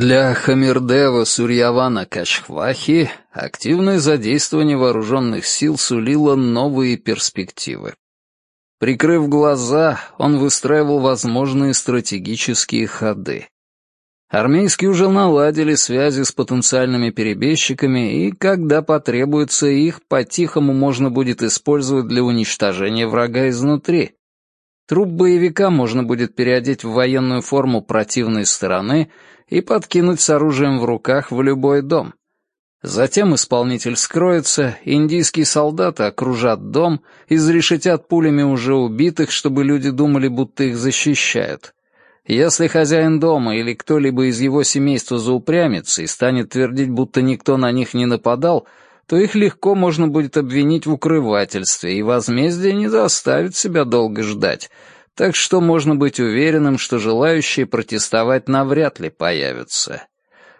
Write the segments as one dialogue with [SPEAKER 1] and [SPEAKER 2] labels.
[SPEAKER 1] Для Хамирдева Сурьявана Качхвахи активное задействование вооруженных сил сулило новые перспективы. Прикрыв глаза, он выстраивал возможные стратегические ходы. Армейские уже наладили связи с потенциальными перебежчиками, и когда потребуется, их по-тихому можно будет использовать для уничтожения врага изнутри. Труп боевика можно будет переодеть в военную форму противной стороны и подкинуть с оружием в руках в любой дом. Затем исполнитель скроется, индийские солдаты окружат дом, изрешетят пулями уже убитых, чтобы люди думали, будто их защищают. Если хозяин дома или кто-либо из его семейства заупрямится и станет твердить, будто никто на них не нападал, то их легко можно будет обвинить в укрывательстве, и возмездие не заставит себя долго ждать, так что можно быть уверенным, что желающие протестовать навряд ли появятся.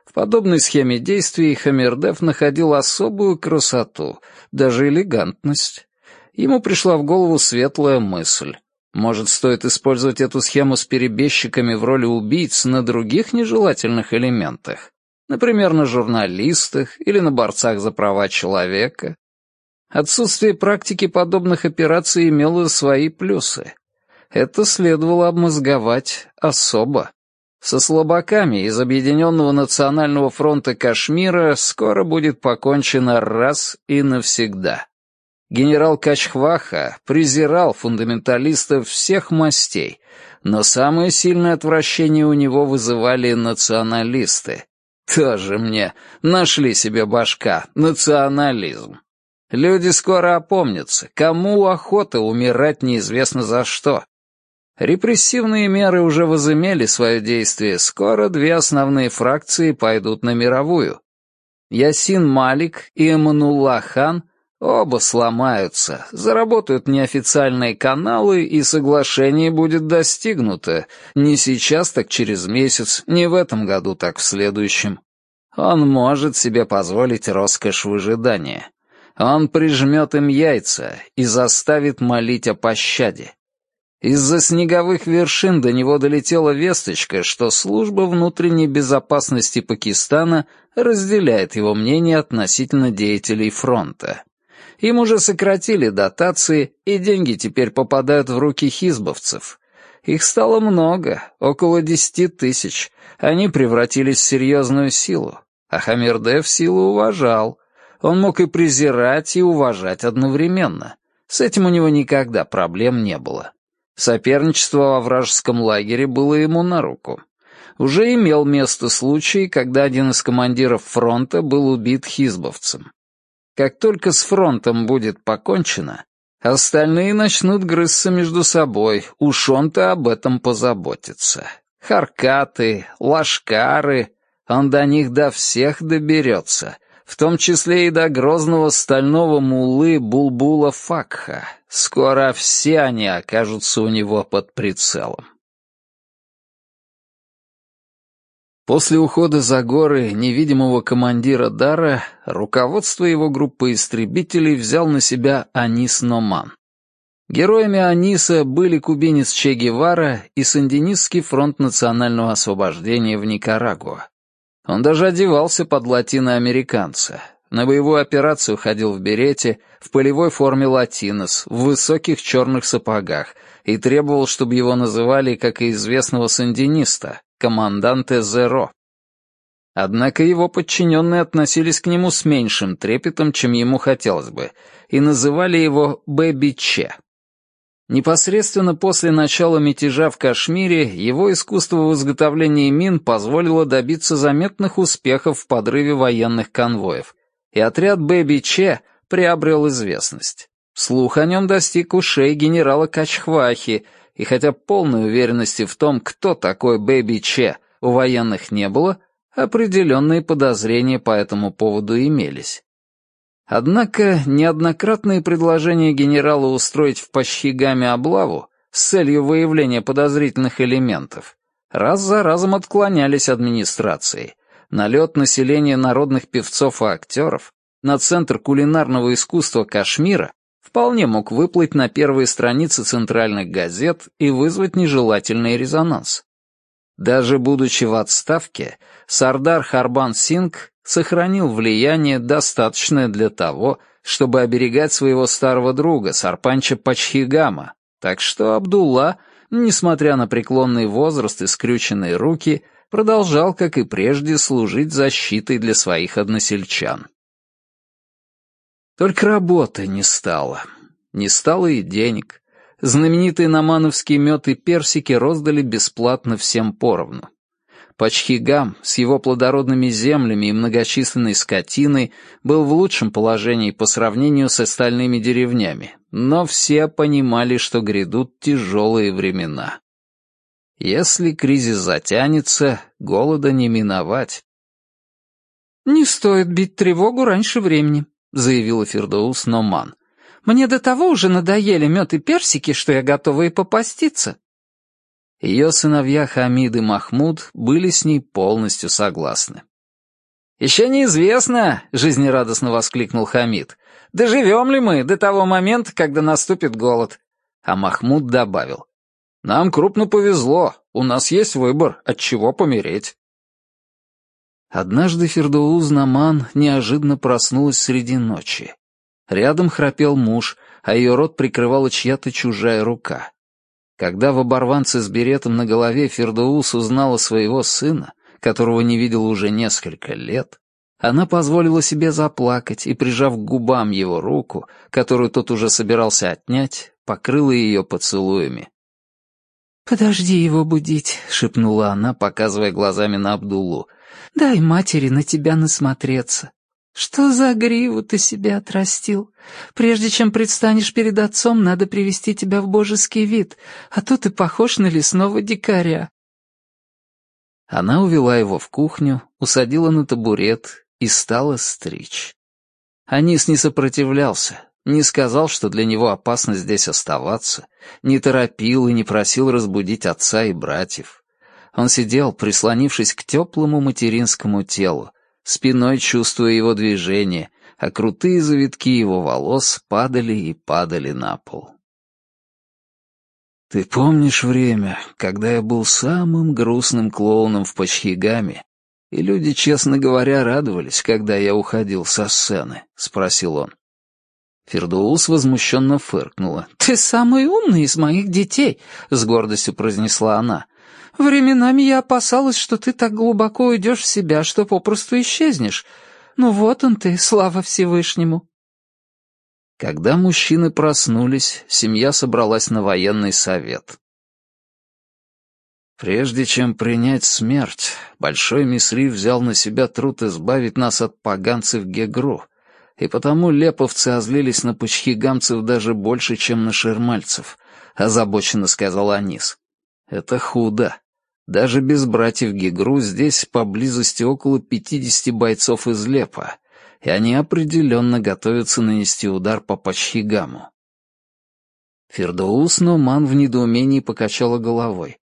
[SPEAKER 1] В подобной схеме действий Хамердев находил особую красоту, даже элегантность. Ему пришла в голову светлая мысль. Может, стоит использовать эту схему с перебежчиками в роли убийц на других нежелательных элементах? Например, на журналистах или на борцах за права человека? Отсутствие практики подобных операций имело свои плюсы это следовало обмозговать особо. Со слабаками из Объединенного национального фронта Кашмира скоро будет покончено раз и навсегда. Генерал Качхваха презирал фундаменталистов всех мастей, но самое сильное отвращение у него вызывали националисты. Тоже мне нашли себе башка, национализм. Люди скоро опомнятся, кому охота умирать неизвестно за что. Репрессивные меры уже возымели свое действие, скоро две основные фракции пойдут на мировую. Ясин Малик и Эманулла Хан оба сломаются, заработают неофициальные каналы, и соглашение будет достигнуто. Не сейчас, так через месяц, не в этом году, так в следующем. Он может себе позволить роскошь выжидания. Он прижмет им яйца и заставит молить о пощаде. Из-за снеговых вершин до него долетела весточка, что служба внутренней безопасности Пакистана разделяет его мнение относительно деятелей фронта. Им уже сократили дотации, и деньги теперь попадают в руки хизбовцев. Их стало много, около десяти тысяч. Они превратились в серьезную силу. А Хамирдев силу уважал. Он мог и презирать, и уважать одновременно. С этим у него никогда проблем не было. Соперничество во вражеском лагере было ему на руку. Уже имел место случай, когда один из командиров фронта был убит хизбовцем. Как только с фронтом будет покончено, остальные начнут грызться между собой, уж он-то об этом позаботится. Харкаты, лашкары, он до них до всех доберется — в том числе и до грозного стального мулы Булбула Факха. Скоро все они окажутся у него под прицелом. После ухода за горы невидимого командира Дара руководство его группы истребителей взял на себя Анис Номан. Героями Аниса были кубинец Че Гевара и Сандинистский фронт национального освобождения в Никарагуа. Он даже одевался под латиноамериканца. На боевую операцию ходил в берете, в полевой форме латинос, в высоких черных сапогах и требовал, чтобы его называли, как и известного сандиниста, команданте Зеро. Однако его подчиненные относились к нему с меньшим трепетом, чем ему хотелось бы, и называли его «Бэби Че». Непосредственно после начала мятежа в Кашмире его искусство в изготовлении мин позволило добиться заметных успехов в подрыве военных конвоев, и отряд Бэби Че приобрел известность. Слух о нем достиг ушей генерала Качхвахи, и хотя полной уверенности в том, кто такой Бэби Че, у военных не было, определенные подозрения по этому поводу имелись. Однако неоднократные предложения генерала устроить в Пащигаме облаву с целью выявления подозрительных элементов раз за разом отклонялись администрацией. Налет населения народных певцов и актеров на Центр кулинарного искусства Кашмира вполне мог выплыть на первые страницы центральных газет и вызвать нежелательный резонанс. Даже будучи в отставке, Сардар Харбан Синг сохранил влияние, достаточное для того, чтобы оберегать своего старого друга Сарпанча Пачхигама, так что Абдулла, несмотря на преклонный возраст и скрюченные руки, продолжал, как и прежде, служить защитой для своих односельчан. Только работы не стало. Не стало и денег. Знаменитые намановские мед и персики роздали бесплатно всем поровну. Пачхигам с его плодородными землями и многочисленной скотиной был в лучшем положении по сравнению с остальными деревнями, но все понимали, что грядут тяжелые времена. Если кризис затянется, голода не миновать.
[SPEAKER 2] «Не стоит бить тревогу раньше времени», — заявила Фердоус Номан. «Мне до того уже надоели мед и персики, что я готова и попаститься».
[SPEAKER 1] Ее сыновья Хамид и Махмуд были с ней полностью согласны. «Еще неизвестно», — жизнерадостно воскликнул Хамид, «доживем ли мы до того момента, когда наступит голод». А Махмуд добавил, нам крупно повезло, у нас есть выбор, от чего помереть.
[SPEAKER 2] Однажды Фердоуз Наман неожиданно проснулась среди ночи. Рядом храпел муж, а ее рот прикрывала чья-то чужая рука. Когда в оборванце с беретом на голове Фердоус узнала своего сына, которого не видела уже несколько лет, она позволила себе заплакать и, прижав к губам его руку, которую тот уже собирался отнять, покрыла ее поцелуями.
[SPEAKER 3] «Подожди его будить», — шепнула она, показывая глазами на Абдуллу. «Дай матери на тебя насмотреться. Что за гриву ты себе отрастил? Прежде чем предстанешь перед отцом, надо привести тебя в божеский вид, а то ты похож на лесного дикаря».
[SPEAKER 1] Она увела его в кухню, усадила на табурет и стала стричь. Анис не сопротивлялся, не сказал, что для него опасно здесь оставаться, не торопил и не просил разбудить отца и братьев. Он сидел, прислонившись к теплому материнскому телу, спиной чувствуя его движение, а крутые завитки его волос падали и падали на пол. «Ты помнишь время, когда я был самым грустным клоуном в Пачхигаме, и люди, честно говоря, радовались, когда я уходил со сцены?» — спросил он.
[SPEAKER 2] Фердоус возмущенно фыркнула. «Ты самый умный из моих детей», — с гордостью произнесла она. «Временами я опасалась, что ты так глубоко уйдешь в себя, что попросту исчезнешь. Ну вот он ты, слава Всевышнему».
[SPEAKER 1] Когда мужчины проснулись, семья собралась на военный совет. Прежде чем принять смерть, Большой Мисри взял на себя труд избавить нас от поганцев Гегру, и потому леповцы озлились на пучхигамцев даже больше, чем на шермальцев, озабоченно сказал Анис. Это худо. Даже без братьев Гигру здесь поблизости около пятидесяти бойцов из Лепа, и они определенно готовятся нанести удар по Пачхигаму. Фердоус Номан в недоумении покачала головой.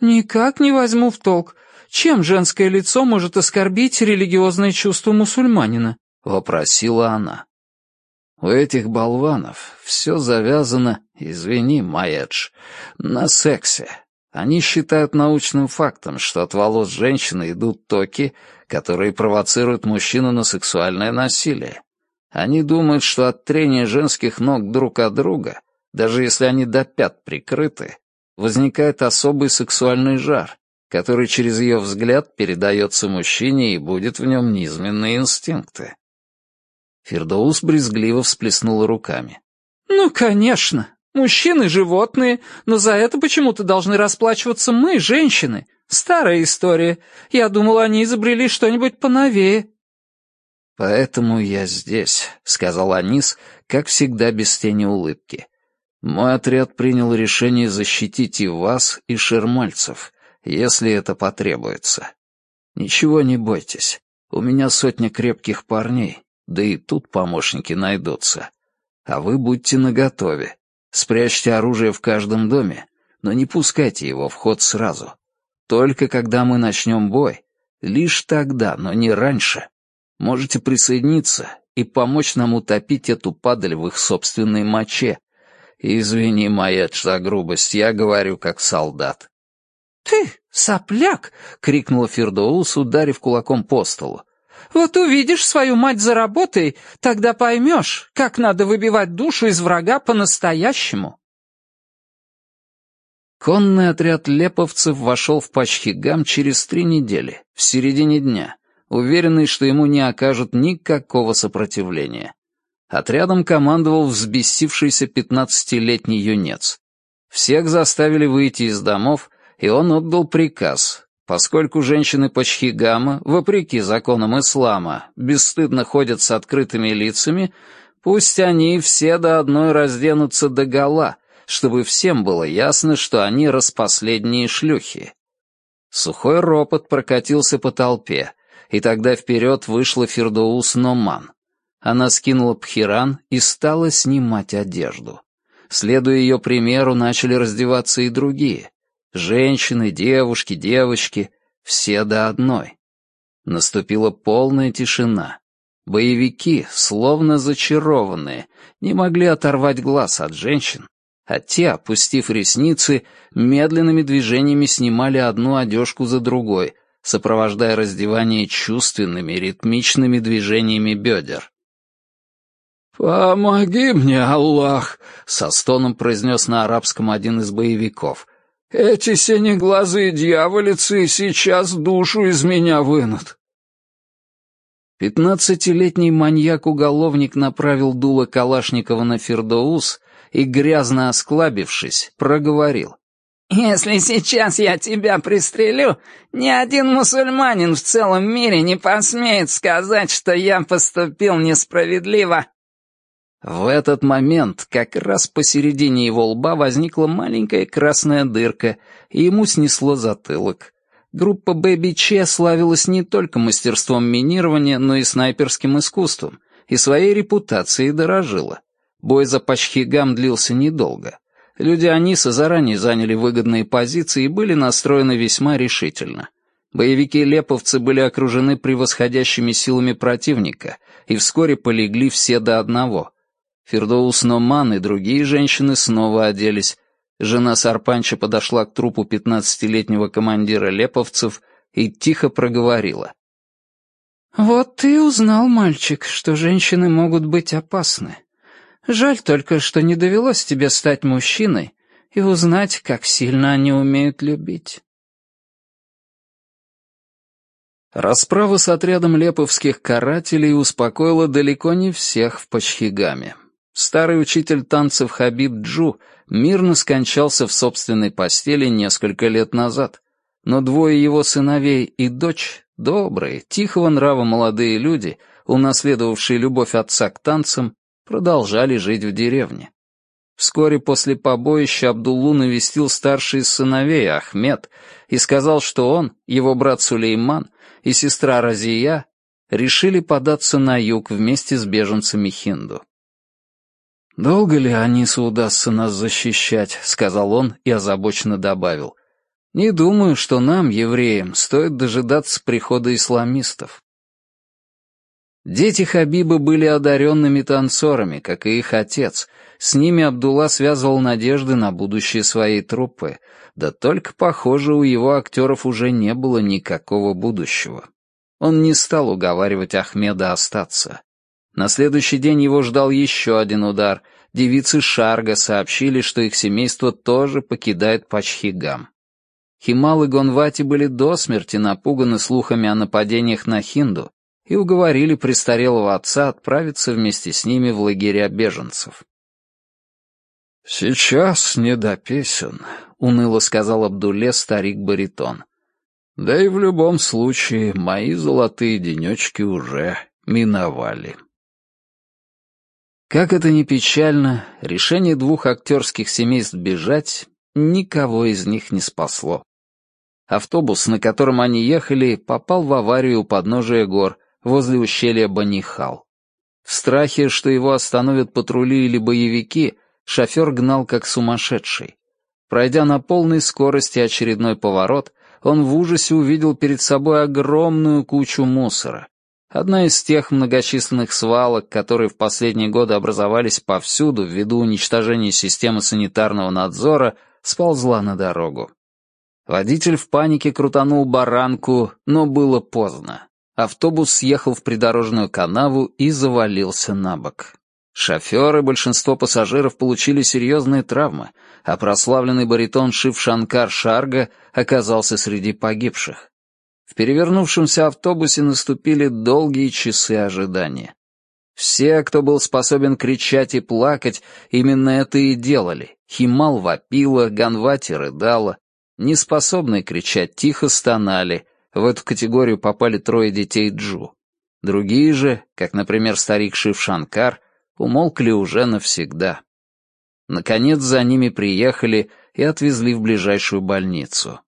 [SPEAKER 2] «Никак не возьму в толк. Чем женское лицо может оскорбить религиозное чувство мусульманина?»
[SPEAKER 1] вопросила она. У этих болванов все завязано, извини, Маэдж, на сексе. Они считают научным фактом, что от волос женщины идут токи, которые провоцируют мужчину на сексуальное насилие. Они думают, что от трения женских ног друг от друга, даже если они до пят прикрыты, возникает особый сексуальный жар, который через ее взгляд передается мужчине и будет в нем низменные инстинкты. Фердоус брезгливо всплеснула руками.
[SPEAKER 2] «Ну, конечно. Мужчины — животные, но за это почему-то должны расплачиваться мы, женщины. Старая история. Я думала, они изобрели что-нибудь поновее».
[SPEAKER 1] «Поэтому я здесь», — сказал Анис, как всегда без тени улыбки. «Мой отряд принял решение защитить и вас, и шермальцев, если это потребуется. Ничего не бойтесь, у меня сотня крепких парней, да и тут помощники найдутся. А вы будьте наготове. Спрячьте оружие в каждом доме, но не пускайте его в ход сразу. Только когда мы начнем бой, лишь тогда, но не раньше, можете присоединиться и помочь нам утопить эту падаль в их собственной моче. Извини, моя за грубость, я говорю как солдат.
[SPEAKER 2] «Ты
[SPEAKER 3] «Сопляк!» — крикнула Фердоус, ударив кулаком по столу. «Вот увидишь свою мать за работой, тогда поймешь, как надо выбивать душу из врага по-настоящему».
[SPEAKER 2] Конный отряд леповцев вошел в Пачхигам через три недели, в середине дня, уверенный, что ему не окажут никакого сопротивления. Отрядом командовал взбесившийся пятнадцатилетний юнец. Всех заставили выйти из домов, и он отдал приказ. Поскольку женщины Пачхигама, вопреки законам ислама, бесстыдно ходят с открытыми лицами, пусть они все до одной разденутся догола, чтобы всем было ясно, что они распоследние шлюхи. Сухой ропот прокатился по толпе, и тогда вперед вышла Фердоус Номан. Она скинула пхиран и стала снимать одежду. Следуя ее примеру, начали раздеваться и другие. Женщины, девушки, девочки, все до одной. Наступила полная тишина. Боевики, словно зачарованные, не могли оторвать глаз от женщин, а те, опустив ресницы, медленными движениями снимали одну одежку за другой, сопровождая раздевание чувственными, ритмичными движениями бедер.
[SPEAKER 1] «Помоги мне, Аллах!» — со стоном произнес на арабском один из боевиков. «Эти синеглазые дьяволицы сейчас душу из меня вынут!»
[SPEAKER 2] Пятнадцатилетний маньяк-уголовник направил дуло Калашникова на Фердоус и, грязно осклабившись, проговорил.
[SPEAKER 3] «Если сейчас я тебя пристрелю, ни один мусульманин в целом мире не посмеет сказать, что я поступил несправедливо».
[SPEAKER 2] В этот момент как раз посередине его лба возникла маленькая красная дырка, и ему снесло затылок. Группа Бэби Че славилась не только мастерством минирования, но и снайперским искусством, и своей репутацией дорожила. Бой за Пачхигам длился недолго. Люди Аниса заранее заняли выгодные позиции и были настроены весьма решительно. Боевики-леповцы были окружены превосходящими силами противника, и вскоре полегли все до одного — Фердоус Номан и другие женщины снова оделись. Жена Сарпанча подошла к трупу пятнадцатилетнего командира леповцев и тихо проговорила.
[SPEAKER 3] «Вот ты узнал, мальчик, что женщины могут быть опасны. Жаль только, что не довелось тебе стать мужчиной и узнать, как сильно они умеют любить».
[SPEAKER 2] Расправа с отрядом леповских карателей успокоила далеко не всех в Пачхигаме. Старый учитель танцев Хабиб Джу мирно скончался в собственной постели несколько лет назад, но двое его сыновей и дочь, добрые, тихого нрава молодые люди, унаследовавшие любовь отца к танцам, продолжали жить в деревне. Вскоре после побоища Абдуллу навестил старший из сыновей, Ахмед, и сказал, что он, его брат Сулейман и сестра Разия решили податься на юг вместе с беженцами Хинду. «Долго ли Анису удастся нас защищать?» — сказал он и озабоченно добавил. «Не думаю, что нам, евреям, стоит дожидаться прихода исламистов». Дети Хабиба были одаренными танцорами, как и их отец. С ними Абдулла связывал надежды на будущее своей труппы. Да только, похоже, у его актеров уже не было никакого будущего. Он не стал уговаривать Ахмеда остаться. На следующий день его ждал еще один удар. Девицы Шарга сообщили, что их семейство тоже покидает Пачхигам. Химал и Гонвати были до смерти напуганы слухами о нападениях на Хинду и уговорили престарелого отца отправиться вместе с ними в лагеря беженцев.
[SPEAKER 1] «Сейчас не до песен», — уныло сказал Абдуле старик-баритон. «Да и в любом случае мои золотые денечки уже миновали».
[SPEAKER 2] Как это ни печально, решение двух актерских семейств бежать никого из них не спасло. Автобус, на котором они ехали, попал в аварию у подножия гор, возле ущелья Банихал. В страхе, что его остановят патрули или боевики, шофер гнал как сумасшедший. Пройдя на полной скорости очередной поворот, он в ужасе увидел перед собой огромную кучу мусора. Одна из тех многочисленных свалок, которые в последние годы образовались повсюду ввиду уничтожения системы санитарного надзора, сползла на дорогу.
[SPEAKER 1] Водитель в панике крутанул баранку, но было поздно. Автобус съехал в придорожную канаву и завалился на бок. Шофер и большинство пассажиров получили серьезные травмы, а прославленный баритон Шив Шанкар Шарга оказался среди погибших. В перевернувшемся автобусе наступили долгие часы ожидания. Все, кто был способен кричать и плакать, именно это и делали. Химал вопила, Ганвати рыдала. Неспособные кричать тихо стонали. В эту категорию попали трое детей Джу. Другие же, как, например, старик Шив Шанкар, умолкли уже навсегда. Наконец за ними приехали и отвезли в ближайшую больницу.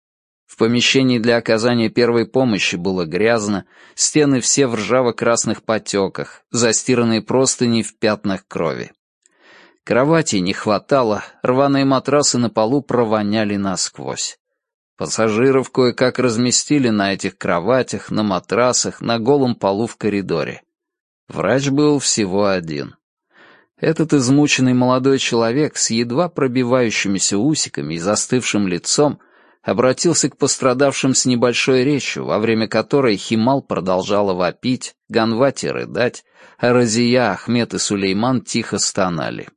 [SPEAKER 1] Помещении для оказания первой помощи было грязно, стены все в ржаво-красных потеках, застиранные простыни в пятнах крови. Кроватей не хватало, рваные матрасы на полу провоняли насквозь. Пассажиров кое-как разместили на этих кроватях, на матрасах, на голом полу в коридоре. Врач был всего один. Этот измученный молодой человек с едва пробивающимися усиками и застывшим лицом обратился к пострадавшим с небольшой речью, во время которой Химал продолжала вопить, Ганвати рыдать, а Разия, Ахмед и Сулейман тихо стонали.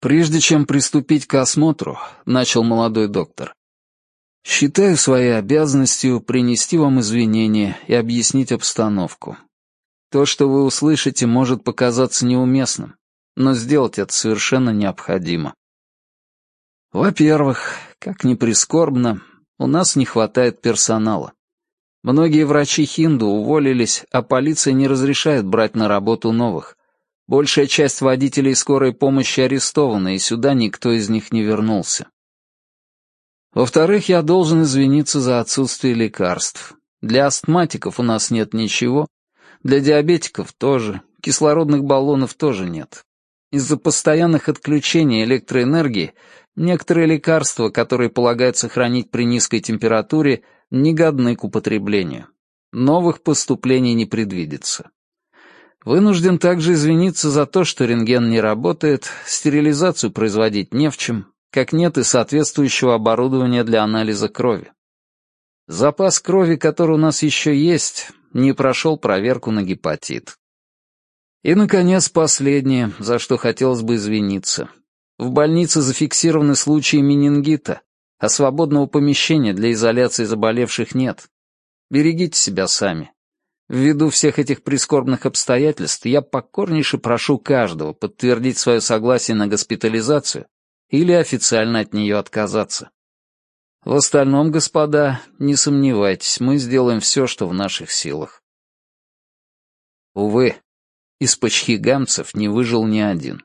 [SPEAKER 1] «Прежде чем приступить к осмотру», — начал молодой доктор, «считаю своей обязанностью принести вам извинения и объяснить обстановку. То, что вы услышите, может показаться неуместным, но сделать это совершенно необходимо. Во-первых, как ни прискорбно, у нас не хватает персонала. Многие врачи хинду уволились, а полиция не разрешает брать на работу новых. Большая часть водителей скорой помощи арестована, и сюда никто из них не вернулся. Во-вторых, я должен извиниться за отсутствие лекарств. Для астматиков у нас нет ничего, для диабетиков тоже, кислородных баллонов тоже нет. Из-за постоянных отключений электроэнергии некоторые лекарства, которые полагается хранить при низкой температуре, не годны к употреблению. Новых поступлений не предвидится. Вынужден также извиниться за то, что рентген не работает, стерилизацию производить не в чем, как нет и соответствующего оборудования для анализа крови. Запас крови, который у нас еще есть, не прошел проверку на гепатит. И, наконец, последнее, за что хотелось бы извиниться. В больнице зафиксированы случаи менингита, а свободного помещения для изоляции заболевших нет. Берегите себя сами. Ввиду всех этих прискорбных обстоятельств я покорнейше прошу каждого подтвердить свое согласие на госпитализацию или официально от нее отказаться. В остальном, господа, не сомневайтесь, мы сделаем все, что в наших силах. Увы, из почхигамцев не выжил ни один.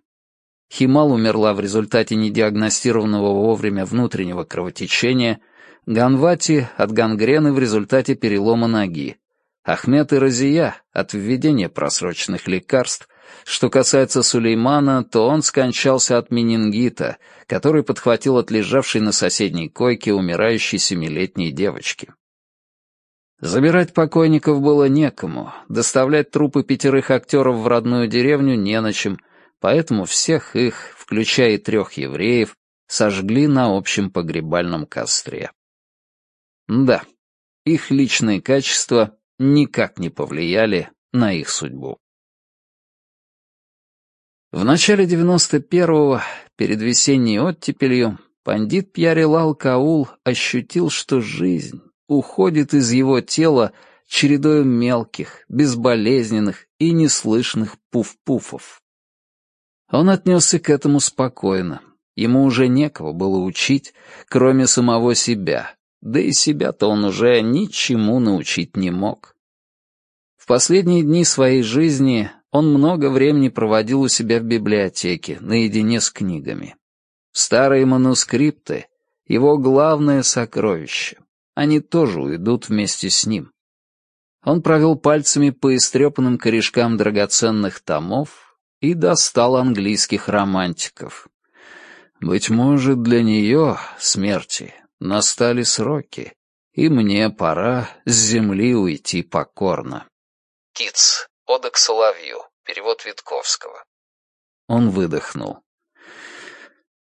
[SPEAKER 1] Химал умерла в результате недиагностированного вовремя внутреннего кровотечения, Ганвати — от гангрены в результате перелома ноги, Ахмед и Разия — от введения просроченных лекарств, что касается Сулеймана, то он скончался от менингита, который подхватил от лежавшей на соседней койке умирающей семилетней девочки. Забирать покойников было некому, доставлять трупы пятерых актеров в родную деревню не на чем, поэтому всех их, включая и трех евреев, сожгли на общем погребальном костре. Да, их личные качества никак не повлияли на их судьбу. В начале 91-го, перед весенней оттепелью, пандит Пьярилал Каул ощутил, что жизнь уходит из его тела чередой мелких, безболезненных и неслышных пуф-пуфов. Он отнесся к этому спокойно. Ему уже некого было учить, кроме самого себя, да и себя-то он уже ничему научить не мог. В последние дни своей жизни он много времени проводил у себя в библиотеке, наедине с книгами. Старые манускрипты — его главное сокровище. Они тоже уйдут вместе с ним. Он провел пальцами по истрепанным корешкам драгоценных томов и достал английских романтиков. Быть может, для нее, смерти, настали сроки, и мне пора с земли уйти покорно.
[SPEAKER 2] Китс. Ода к соловью. Перевод Витковского.
[SPEAKER 1] Он выдохнул.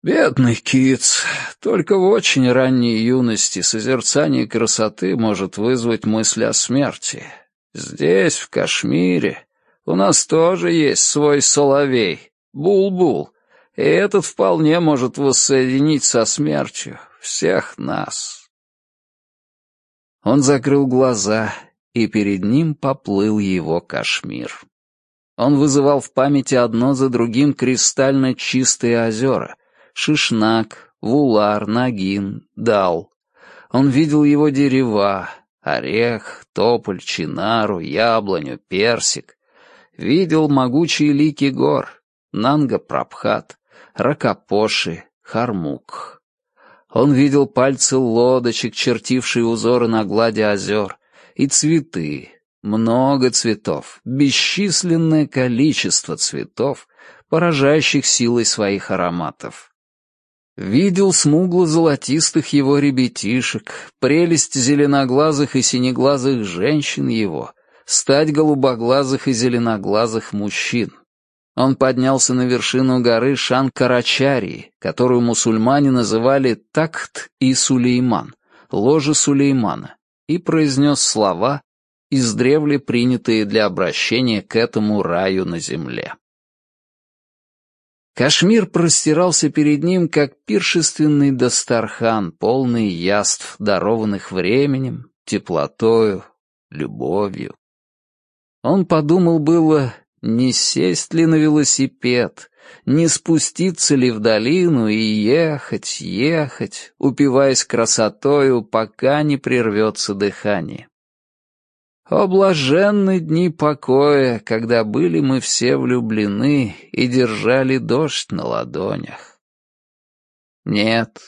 [SPEAKER 1] Бедный Китс, только в очень ранней юности созерцание красоты может вызвать мысль о смерти. Здесь, в Кашмире, у нас тоже есть свой соловей, Бул-Бул, и этот вполне может воссоединить со смертью всех нас.
[SPEAKER 2] Он закрыл глаза, и перед ним поплыл его Кашмир. Он вызывал в памяти одно за другим кристально чистые озера — Шишнак, Вулар, Нагин, Дал. Он видел его дерева, орех, тополь, чинару, яблоню, персик. Видел могучие лики гор, Нанга-Прабхат, Ракопоши, Хармук. Он видел пальцы лодочек, чертившие узоры на глади озер, и цветы, много цветов, бесчисленное количество цветов, поражающих силой своих ароматов. Видел смугло-золотистых его ребятишек, прелесть зеленоглазых и синеглазых женщин его, стать голубоглазых и зеленоглазых мужчин. Он поднялся на вершину горы Шанкарачарии, которую мусульмане называли Такт и Сулейман, ложе Сулеймана, и произнес слова, издревле принятые для обращения к этому раю на земле. Кашмир простирался перед ним, как пиршественный Дастархан, полный яств, дарованных временем, теплотою, любовью. Он подумал было, не сесть ли на велосипед, не спуститься ли в долину и ехать, ехать, упиваясь красотою, пока не прервется дыхание. О дни покоя, когда были мы все влюблены и держали дождь на ладонях. Нет,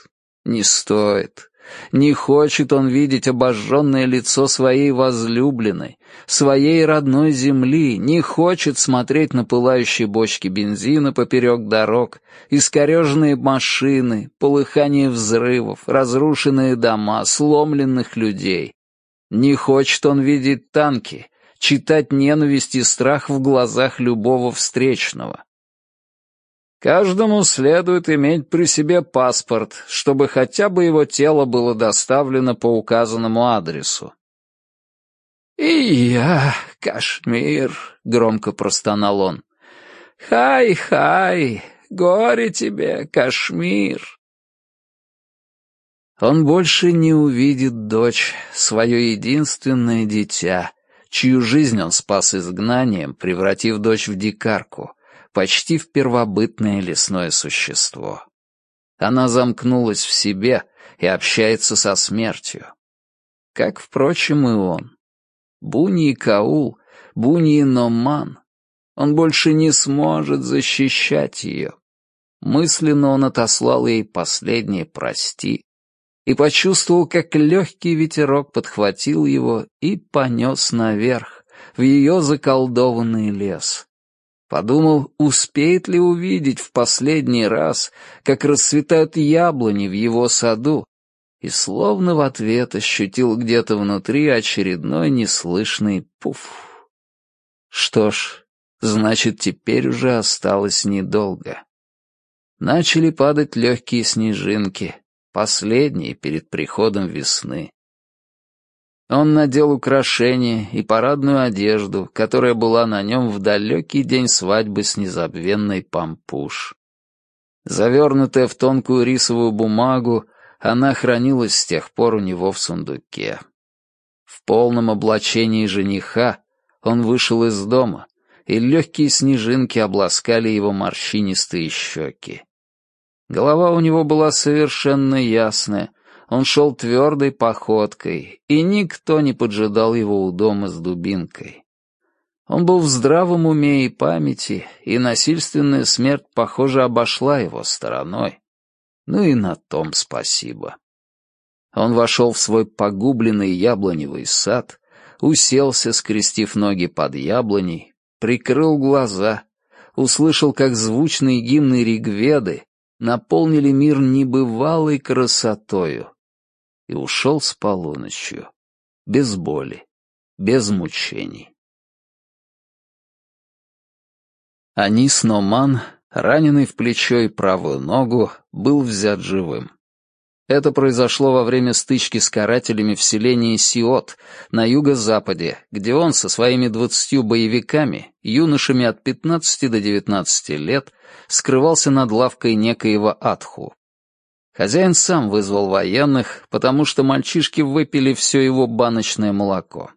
[SPEAKER 2] не стоит. Не хочет он видеть обожженное лицо своей возлюбленной, своей родной земли, не хочет смотреть на пылающие бочки бензина поперек дорог, искореженные машины, полыхание взрывов, разрушенные дома, сломленных людей, не хочет он видеть танки, читать ненависть и страх в глазах любого встречного. Каждому следует иметь при себе паспорт, чтобы хотя бы его тело было доставлено по указанному адресу. «И я, Кашмир», — громко простонал он. «Хай-хай, горе тебе, Кашмир». Он больше не увидит дочь, свое единственное дитя, чью жизнь он спас изгнанием, превратив дочь в дикарку, почти в первобытное лесное существо. Она замкнулась в себе и общается со смертью. Как, впрочем, и он. Буни и Каул, Буни и Номан. Он больше не сможет защищать ее. Мысленно он отослал ей последнее «прости», и почувствовал, как легкий ветерок подхватил его и понес наверх, в ее заколдованный лес. Подумал, успеет ли увидеть в последний раз, как расцветают яблони в его саду, и словно в ответ ощутил где-то внутри очередной неслышный пуф. Что ж, значит, теперь уже осталось недолго. Начали падать легкие снежинки, последние перед приходом весны. Он надел украшения и парадную одежду, которая была на нем в далекий день свадьбы с незабвенной Пампуш. Завернутая в тонкую рисовую бумагу, она хранилась с тех пор у него в сундуке. В полном облачении жениха он вышел из дома, и легкие снежинки обласкали его морщинистые щеки. Голова у него была совершенно ясная, он шел твердой походкой, и никто не поджидал его у дома с дубинкой. Он был в здравом уме и памяти, и насильственная смерть, похоже, обошла его стороной. Ну и на том спасибо. Он вошел в свой погубленный яблоневый сад, уселся, скрестив ноги под яблоней, прикрыл глаза, услышал, как звучные гимны Ригведы наполнили мир небывалой красотою и ушел с полуночью, без боли, без мучений. Они с Номан
[SPEAKER 1] раненый в плечо и правую ногу, был взят живым. Это произошло во время стычки с карателями в селении Сиот на юго-западе, где он со своими двадцатью боевиками, юношами от 15 до 19 лет, скрывался над лавкой некоего Атху. Хозяин сам вызвал военных, потому что мальчишки выпили все его баночное молоко.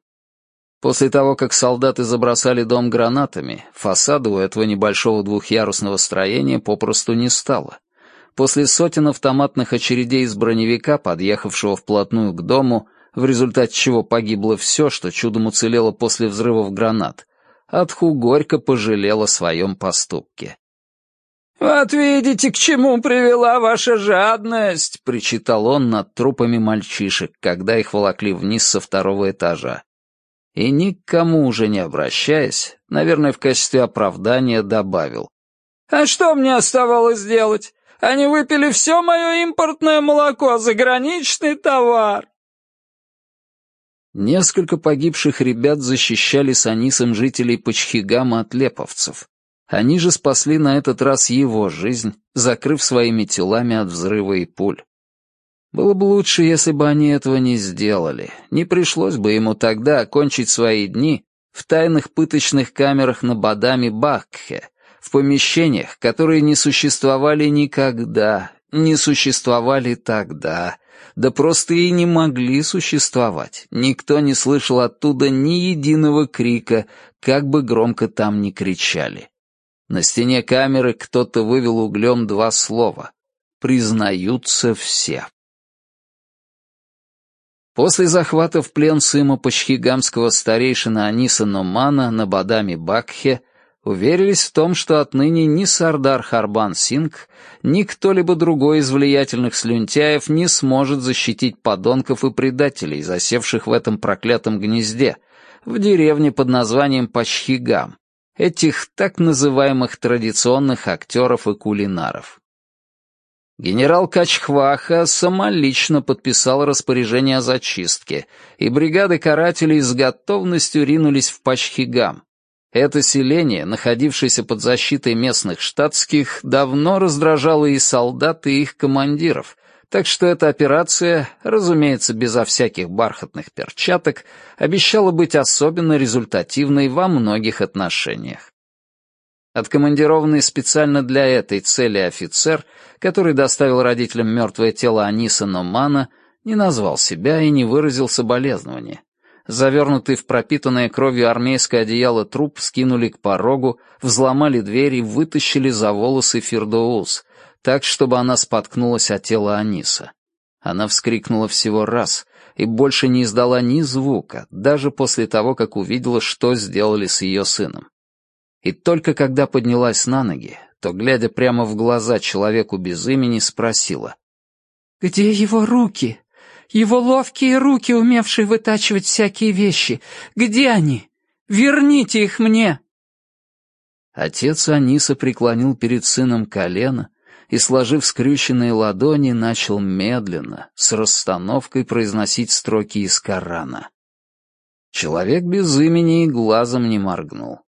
[SPEAKER 1] После того, как солдаты забросали дом гранатами, фасада у этого небольшого двухъярусного строения попросту не стало. После сотен автоматных очередей из броневика, подъехавшего вплотную к дому, в результате чего погибло все, что чудом уцелело после взрывов гранат, Атху горько пожалел о своем поступке.
[SPEAKER 2] «Вот видите, к чему привела ваша жадность!» — причитал он над трупами мальчишек, когда их волокли вниз со второго этажа.
[SPEAKER 1] И никому уже не обращаясь, наверное, в качестве оправдания добавил.
[SPEAKER 2] «А что мне оставалось делать? Они выпили все мое импортное молоко, заграничный товар!»
[SPEAKER 1] Несколько погибших ребят защищали с Анисом жителей Почхигама от леповцев. Они же спасли на этот раз его жизнь, закрыв своими телами от взрыва и пуль. Было бы лучше, если бы они этого не сделали. Не пришлось бы ему тогда окончить свои дни в тайных пыточных камерах на Бадами Бакхе, в помещениях, которые не существовали никогда, не существовали тогда, да просто и не могли существовать. Никто не слышал оттуда ни единого крика, как бы громко там ни кричали. На стене камеры кто-то вывел углем два слова. «Признаются все». После захвата в плен сына почхигамского старейшина Аниса Номана на Бадами Бакхе уверились в том, что отныне ни Сардар Харбан Синг, ни кто-либо другой из влиятельных слюнтяев не сможет защитить подонков и предателей, засевших в этом проклятом гнезде, в деревне под названием Пачхигам, этих так называемых традиционных актеров и кулинаров. Генерал Качхваха самолично подписал распоряжение о зачистке, и бригады карателей с готовностью ринулись в Пачхигам, это селение, находившееся под защитой местных штатских, давно раздражало и солдат, и их командиров, так что эта операция, разумеется, безо всяких бархатных перчаток, обещала быть особенно результативной во многих отношениях. Откомандированный специально для этой цели офицер, который доставил родителям мертвое тело Аниса Номана, не назвал себя и не выразил соболезнования. Завернутый в пропитанное кровью армейское одеяло труп скинули к порогу, взломали дверь и вытащили за волосы Фирдоус, так, чтобы она споткнулась о тело Аниса. Она вскрикнула всего раз и больше не издала ни звука, даже после того, как увидела, что сделали с ее сыном. И только когда поднялась на ноги, то, глядя прямо в глаза человеку без имени, спросила.
[SPEAKER 3] «Где его руки?» Его ловкие руки, умевшие вытачивать всякие вещи. Где они? Верните их мне!»
[SPEAKER 1] Отец Аниса преклонил перед сыном колено и, сложив скрюченные ладони, начал медленно, с расстановкой произносить строки из Корана. Человек без имени и глазом не моргнул.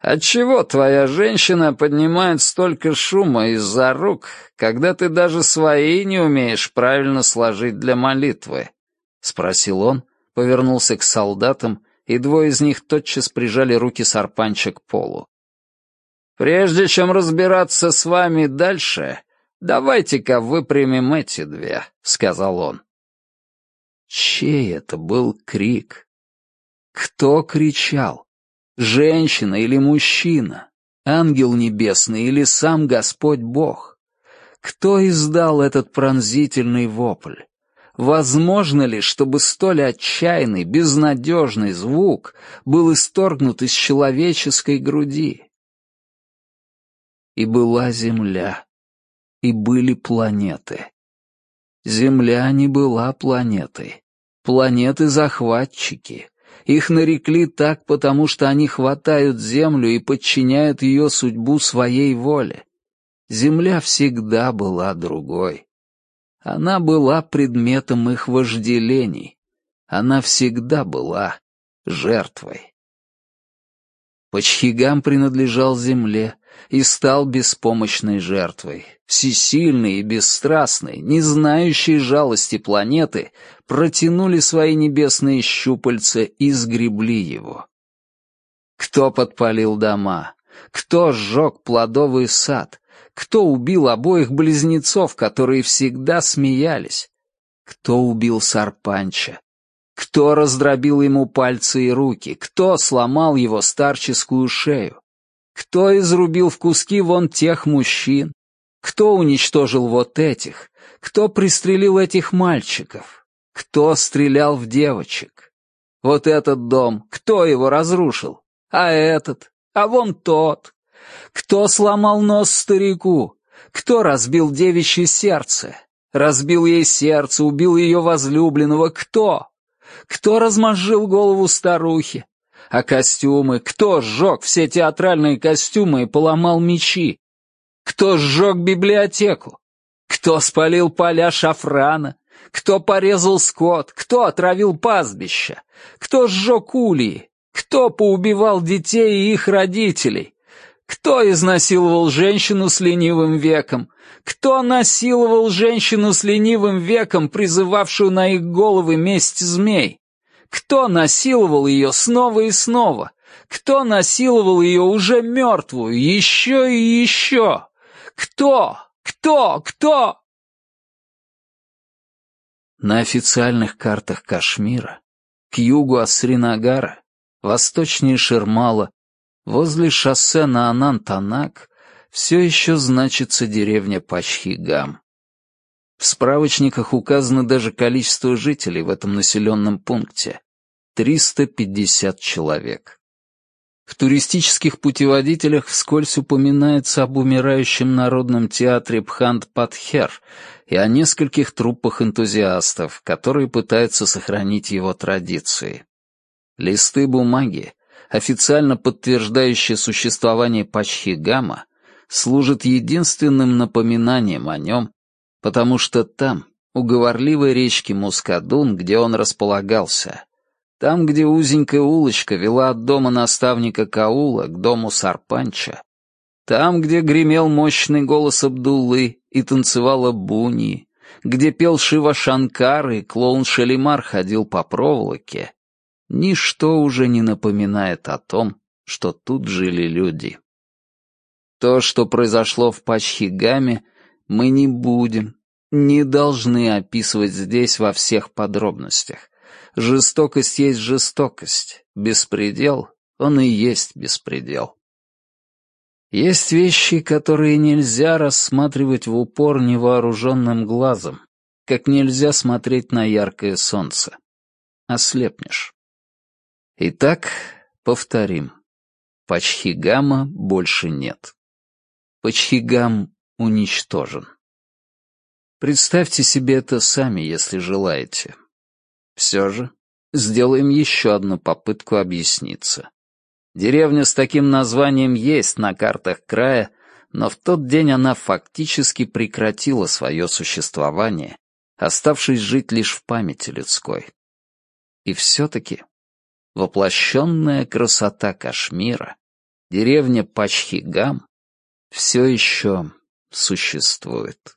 [SPEAKER 2] Отчего твоя женщина поднимает столько шума из-за рук, когда ты даже свои не умеешь правильно сложить для молитвы?» — спросил он, повернулся к солдатам, и двое из них тотчас прижали руки Сарпанча к полу. «Прежде чем разбираться с вами дальше, давайте-ка выпрямим эти две», — сказал он.
[SPEAKER 1] Чей это был крик? Кто кричал? Женщина или мужчина? Ангел небесный или сам Господь Бог? Кто издал этот пронзительный вопль? Возможно ли, чтобы столь отчаянный, безнадежный звук был исторгнут из человеческой груди? И была Земля, и были планеты. Земля не была планетой. Планеты-захватчики, их нарекли так, потому что они хватают землю и подчиняют ее судьбу своей воле. Земля всегда была другой. Она была предметом их вожделений. Она всегда была жертвой.
[SPEAKER 2] Пачхигам принадлежал земле и стал беспомощной жертвой. Всесильные и бесстрастные, не знающие жалости планеты, протянули свои небесные щупальца и сгребли его. Кто подпалил дома? Кто сжег плодовый сад? Кто убил обоих близнецов, которые всегда смеялись? Кто убил Сарпанча? Кто раздробил ему пальцы и руки? Кто сломал его старческую шею? Кто изрубил в куски вон тех мужчин? Кто уничтожил вот этих? Кто пристрелил этих мальчиков? Кто стрелял в девочек? Вот этот дом, кто его разрушил? А этот? А вон тот? Кто сломал нос старику? Кто разбил девичье сердце? Разбил ей сердце, убил ее возлюбленного. Кто? Кто размозжил голову старухи? А костюмы? Кто сжег все театральные костюмы и поломал мечи? Кто сжег библиотеку? Кто спалил поля шафрана? Кто порезал скот? Кто отравил пастбища? Кто сжег ульи? Кто поубивал детей и их родителей? Кто изнасиловал женщину с ленивым веком? Кто насиловал женщину с ленивым веком, призывавшую на их головы месть змей? Кто насиловал ее снова и снова? Кто насиловал ее уже мертвую, еще и еще? Кто? Кто? Кто? На официальных картах Кашмира, к югу от Сринагара, восточнее Шермала, возле шоссе на Анантанак, все еще значится деревня Пачхигам. В справочниках указано даже количество жителей в этом населенном пункте — 350 человек. В туристических путеводителях вскользь упоминается об умирающем народном театре Пхант-Патхер и о нескольких труппах энтузиастов, которые пытаются сохранить его традиции. Листы бумаги, официально подтверждающие существование Пачхигама, служат единственным напоминанием о нем, потому что там, у говорливой речки Мускадун, где он располагался, там, где узенькая улочка вела от дома наставника Каула к дому Сарпанча, там, где гремел мощный голос Абдуллы и танцевала Буни, где пел Шива Шанкар и клоун Шалимар ходил по проволоке, ничто уже не напоминает о том, что тут жили люди. То, что произошло в Пачхигаме, мы не будем, не должны описывать здесь во всех подробностях. Жестокость есть жестокость, беспредел, он и есть беспредел. Есть вещи, которые нельзя рассматривать в упор невооруженным глазом, как нельзя смотреть на яркое солнце. Ослепнешь. Итак, повторим. Пачхигама больше нет. Пачхигам уничтожен. Представьте себе это сами, если желаете. Все же, сделаем еще одну попытку объясниться. Деревня с таким названием есть на картах края, но в тот день она фактически прекратила свое существование, оставшись жить лишь в памяти людской. И все-таки воплощенная красота Кашмира, деревня Пачхигам, все еще существует.